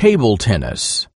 Table tennis.